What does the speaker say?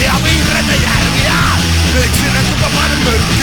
Släpp in brännande järv, ja! Växer en kopp av varm